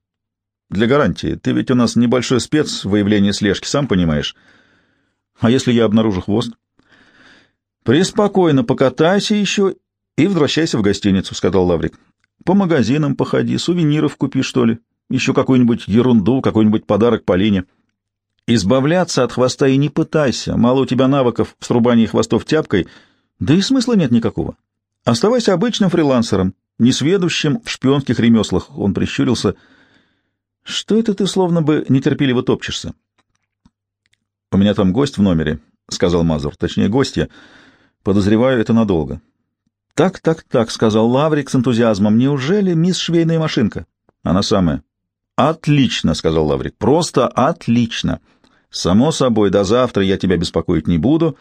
Для гарантии. Ты ведь у нас небольшой спец в выявлении слежки, сам понимаешь. А если я обнаружу хвост? Преспокойно покатайся еще и возвращайся в гостиницу, сказал Лаврик. По магазинам походи, сувениров купи, что ли. Еще какую-нибудь ерунду, какой-нибудь подарок Полине. Избавляться от хвоста и не пытайся. Мало у тебя навыков в срубании хвостов тяпкой, да и смысла нет никакого. Оставайся обычным фрилансером, несведущим в шпионских ремеслах. Он прищурился. Что это ты словно бы нетерпеливо топчешься? — У меня там гость в номере, — сказал Мазур. — Точнее, гостья. Подозреваю, это надолго. «Так, так, так», — сказал Лаврик с энтузиазмом. «Неужели мисс швейная машинка?» «Она самая». «Отлично», — сказал Лаврик. «Просто отлично. Само собой, до завтра я тебя беспокоить не буду.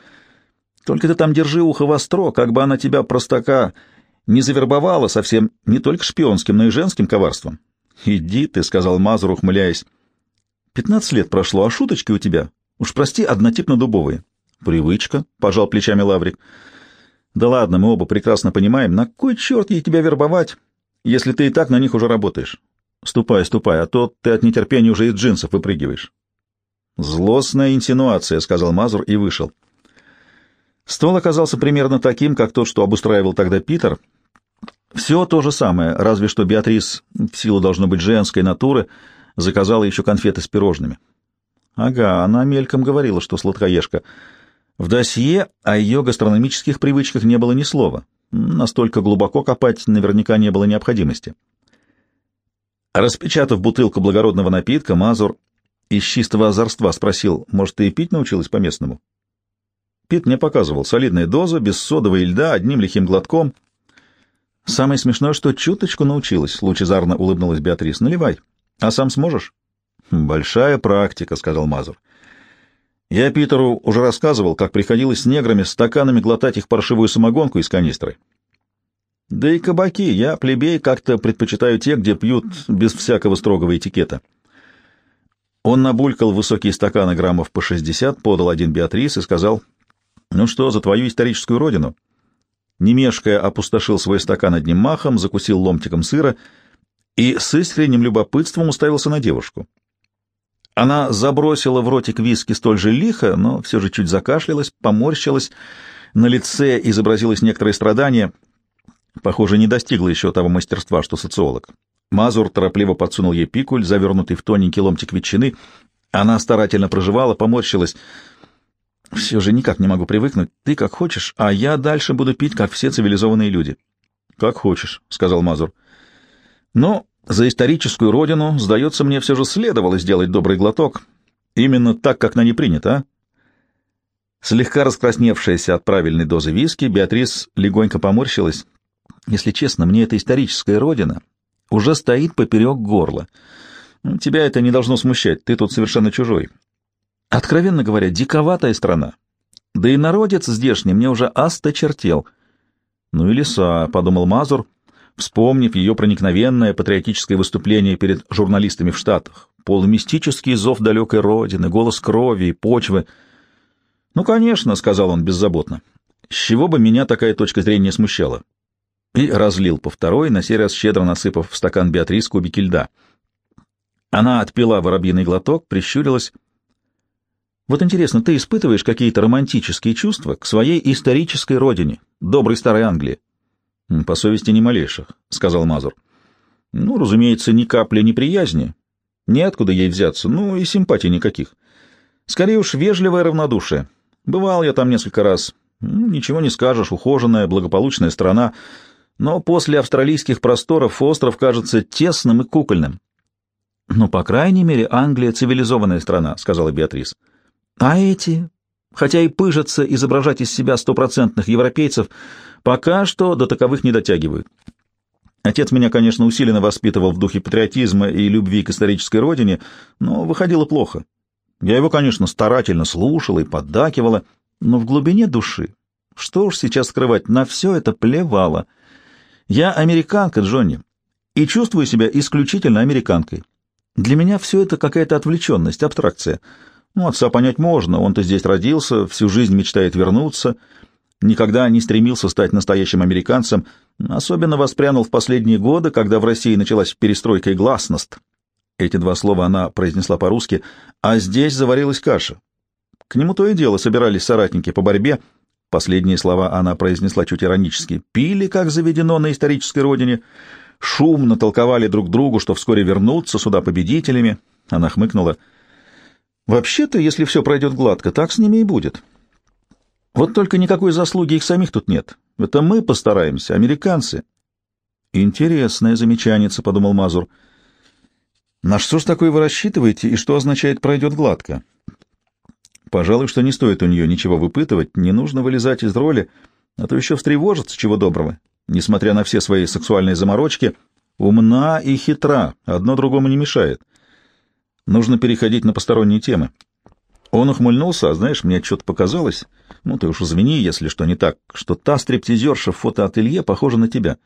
Только ты там держи ухо востро, как бы она тебя, простака, не завербовала совсем не только шпионским, но и женским коварством». «Иди ты», — сказал Мазур, ухмыляясь. «Пятнадцать лет прошло, а шуточки у тебя? Уж прости, однотипно-дубовые». «Привычка», — пожал плечами Лаврик. Да ладно, мы оба прекрасно понимаем, на кой черт ей тебя вербовать, если ты и так на них уже работаешь? Ступай, ступай, а то ты от нетерпения уже из джинсов выпрыгиваешь. Злостная инсинуация, — сказал Мазур и вышел. Стол оказался примерно таким, как тот, что обустраивал тогда Питер. Все то же самое, разве что Беатрис, в силу должно быть женской натуры, заказала еще конфеты с пирожными. Ага, она мельком говорила, что сладкоежка — в досье о ее гастрономических привычках не было ни слова. Настолько глубоко копать наверняка не было необходимости. Распечатав бутылку благородного напитка, Мазур из чистого озорства спросил, может, ты и пить научилась по-местному? Пит мне показывал. Солидная доза, без содового и льда, одним лихим глотком. Самое смешное, что чуточку научилась, — лучезарно улыбнулась Беатрис. Наливай. А сам сможешь? Большая практика, — сказал Мазур. Я Питеру уже рассказывал, как приходилось с неграми стаканами глотать их паршивую самогонку из канистры. Да и кабаки, я, плебей, как-то предпочитаю те, где пьют без всякого строгого этикета. Он набулькал высокие стаканы граммов по шестьдесят, подал один Беатрис и сказал, «Ну что, за твою историческую родину?» Немешкая опустошил свой стакан одним махом, закусил ломтиком сыра и с искренним любопытством уставился на девушку. Она забросила в ротик виски столь же лихо, но все же чуть закашлялась, поморщилась, на лице изобразилось некоторое страдание. Похоже, не достигла еще того мастерства, что социолог. Мазур торопливо подсунул ей пикуль, завернутый в тоненький ломтик ветчины. Она старательно проживала, поморщилась. «Все же никак не могу привыкнуть. Ты как хочешь, а я дальше буду пить, как все цивилизованные люди». «Как хочешь», — сказал Мазур. «Но за историческую родину, сдается мне, все же следовало сделать добрый глоток. Именно так, как на ней принято, а? Слегка раскрасневшаяся от правильной дозы виски, Беатрис легонько поморщилась. Если честно, мне эта историческая родина уже стоит поперек горла. Тебя это не должно смущать, ты тут совершенно чужой. Откровенно говоря, диковатая страна. Да и народец здешний мне уже осточертел. Ну и леса, — подумал Мазур, вспомнив ее проникновенное патриотическое выступление перед журналистами в Штатах. Полумистический зов далекой родины, голос крови и почвы. «Ну, конечно», — сказал он беззаботно. «С чего бы меня такая точка зрения смущала?» И разлил по второй, на сей раз щедро насыпав в стакан Беатрис кубики льда. Она отпила воробьиный глоток, прищурилась. «Вот интересно, ты испытываешь какие-то романтические чувства к своей исторической родине, доброй старой Англии?» «По совести не малейших», — сказал Мазур. «Ну, разумеется, ни капли неприязни, Неоткуда ей взяться, ну и симпатий никаких. Скорее уж вежливое равнодушие. Бывал я там несколько раз. Ничего не скажешь, ухоженная, благополучная страна. Но после австралийских просторов остров кажется тесным и кукольным. «Ну, по крайней мере, Англия — цивилизованная страна», — сказала Беатрис. «А эти, хотя и пыжатся изображать из себя стопроцентных европейцев, пока что до таковых не дотягивают. Отец меня, конечно, усиленно воспитывал в духе патриотизма и любви к исторической родине, но выходило плохо. Я его, конечно, старательно слушала и поддакивала, но в глубине души, что уж сейчас скрывать, на все это плевало. Я американка, Джонни, и чувствую себя исключительно американкой. Для меня все это какая-то отвлеченность, абстракция. Ну, отца понять можно, он-то здесь родился, всю жизнь мечтает вернуться — никогда не стремился стать настоящим американцем, особенно воспрянул в последние годы, когда в России началась перестройка и гласность. Эти два слова она произнесла по-русски, а здесь заварилась каша. К нему то и дело собирались соратники по борьбе, последние слова она произнесла чуть иронически, пили, как заведено на исторической родине, шумно толковали друг другу, что вскоре вернутся сюда победителями. Она хмыкнула. «Вообще-то, если все пройдет гладко, так с ними и будет». Вот только никакой заслуги их самих тут нет. Это мы постараемся, американцы. Интересное замечаница, — подумал Мазур. На что ж такое вы рассчитываете и что означает «пройдет гладко»? Пожалуй, что не стоит у нее ничего выпытывать, не нужно вылезать из роли, а то еще встревожится чего доброго. Несмотря на все свои сексуальные заморочки, умна и хитра, одно другому не мешает. Нужно переходить на посторонние темы. Он ухмыльнулся, а знаешь, мне что-то показалось, ну ты уж извини, если что не так, что та стриптизерша в фотоателье похожа на тебя.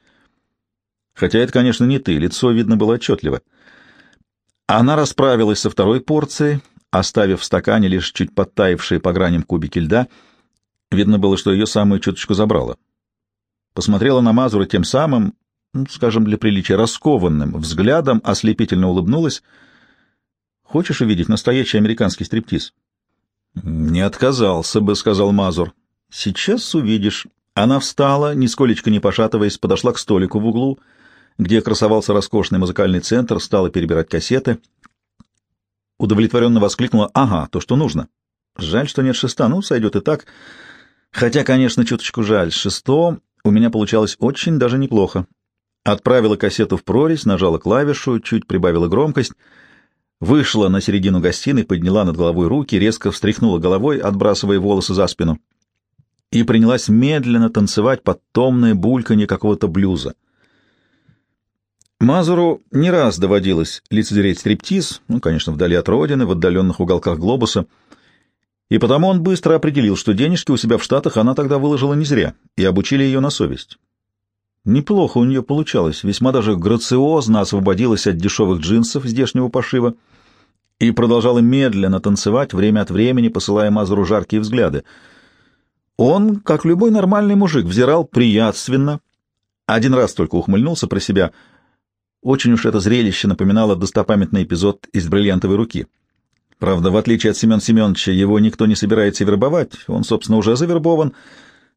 Хотя это, конечно, не ты, лицо видно было отчетливо. Она расправилась со второй порцией, оставив в стакане лишь чуть подтаившие по граням кубики льда. Видно было, что ее самую чуточку забрала. Посмотрела на Мазура тем самым, ну, скажем, для приличия, раскованным взглядом, ослепительно улыбнулась. «Хочешь увидеть настоящий американский стриптиз?» «Не отказался бы», — сказал Мазур. «Сейчас увидишь». Она встала, нисколечко не пошатываясь, подошла к столику в углу, где красовался роскошный музыкальный центр, стала перебирать кассеты. Удовлетворенно воскликнула «Ага, то, что нужно». Жаль, что нет шеста, ну, сойдет и так. Хотя, конечно, чуточку жаль. Шесто у меня получалось очень даже неплохо. Отправила кассету в прорезь, нажала клавишу, чуть прибавила громкость — вышла на середину гостиной, подняла над головой руки, резко встряхнула головой, отбрасывая волосы за спину, и принялась медленно танцевать под томное бульканье какого-то блюза. Мазуру не раз доводилось лицезреть стриптиз, ну, конечно, вдали от родины, в отдаленных уголках глобуса, и потому он быстро определил, что денежки у себя в Штатах она тогда выложила не зря, и обучили ее на совесть. Неплохо у нее получалось, весьма даже грациозно освободилась от дешевых джинсов здешнего пошива и продолжала медленно танцевать, время от времени посылая Мазуру жаркие взгляды. Он, как любой нормальный мужик, взирал приятственно. Один раз только ухмыльнулся про себя. Очень уж это зрелище напоминало достопамятный эпизод из «Бриллиантовой руки». Правда, в отличие от Семена Семеновича, его никто не собирается вербовать, он, собственно, уже завербован —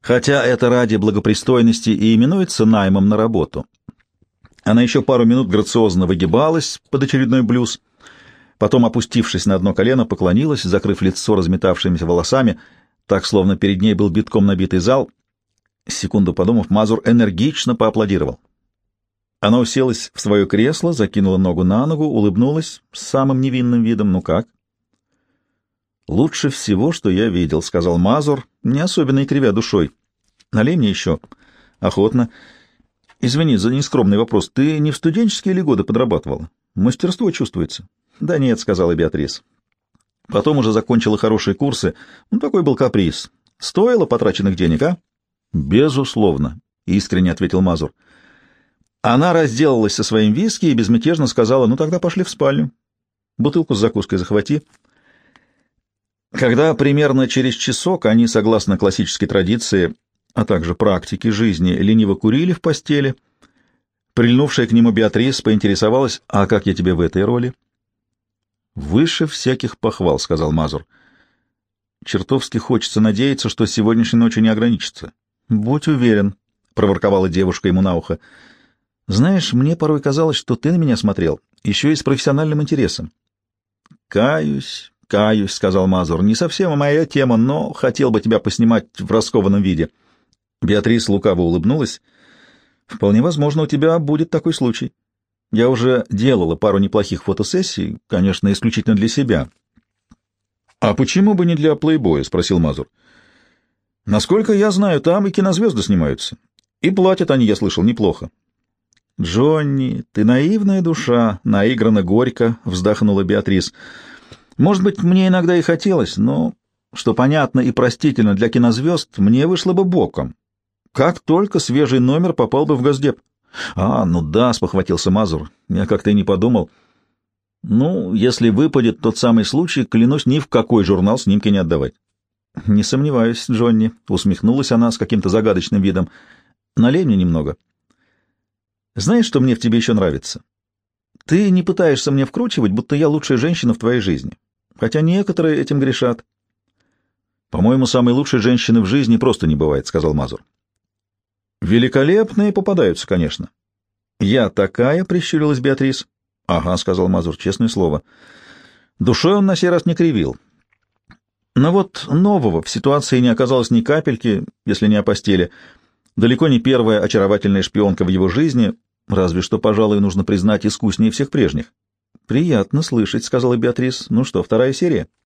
хотя это ради благопристойности и именуется наймом на работу. Она еще пару минут грациозно выгибалась под очередной блюз, потом, опустившись на одно колено, поклонилась, закрыв лицо разметавшимися волосами, так, словно перед ней был битком набитый зал. Секунду подумав, Мазур энергично поаплодировал. Она уселась в свое кресло, закинула ногу на ногу, улыбнулась самым невинным видом. «Ну как?» «Лучше всего, что я видел», — сказал Мазур, не особенно и кривя душой. «Налей мне еще». «Охотно». «Извини за нескромный вопрос. Ты не в студенческие ли годы подрабатывала? Мастерство чувствуется». «Да нет», — сказала Беатрис. Потом уже закончила хорошие курсы. Ну, такой был каприз. Стоило потраченных денег, а? Безусловно, искренне ответил Мазур. Она разделалась со своим виски и безмятежно сказала, ну тогда пошли в спальню. Бутылку с закуской захвати. Когда примерно через часок они, согласно классической традиции, а также практике жизни, лениво курили в постели, прильнувшая к нему Беатрис поинтересовалась, «А как я тебе в этой роли?» «Выше всяких похвал», — сказал Мазур. «Чертовски хочется надеяться, что сегодняшней ночью не ограничится». «Будь уверен», — проворковала девушка ему на ухо. «Знаешь, мне порой казалось, что ты на меня смотрел, еще и с профессиональным интересом». «Каюсь, каюсь», — сказал Мазур. «Не совсем моя тема, но хотел бы тебя поснимать в раскованном виде». Беатрис лукаво улыбнулась. «Вполне возможно, у тебя будет такой случай. Я уже делала пару неплохих фотосессий, конечно, исключительно для себя». «А почему бы не для плейбоя?» — спросил Мазур. «Насколько я знаю, там и кинозвезды снимаются. И платят они, я слышал, неплохо». «Джонни, ты наивная душа», — наигранно горько вздохнула Беатрис. «Может быть, мне иногда и хотелось, но, что понятно и простительно для кинозвезд, мне вышло бы боком. Как только свежий номер попал бы в Газдеп. А, ну да, спохватился Мазур. Я как-то и не подумал. Ну, если выпадет тот самый случай, клянусь, ни в какой журнал снимки не отдавать. Не сомневаюсь, Джонни, усмехнулась она с каким-то загадочным видом. Налей мне немного. Знаешь, что мне в тебе еще нравится? Ты не пытаешься мне вкручивать, будто я лучшая женщина в твоей жизни. Хотя некоторые этим грешат. По-моему, самой лучшей женщины в жизни просто не бывает, сказал Мазур. Великолепные попадаются, конечно. Я такая, прищурилась Беатрис. Ага, сказал Мазур, честное слово. Душой он на сей раз не кривил. Но вот нового в ситуации не оказалось ни капельки, если не о постели. Далеко не первая очаровательная шпионка в его жизни, разве что, пожалуй, нужно признать искуснее всех прежних. «Приятно слышать», — сказала Беатрис. «Ну что, вторая серия?»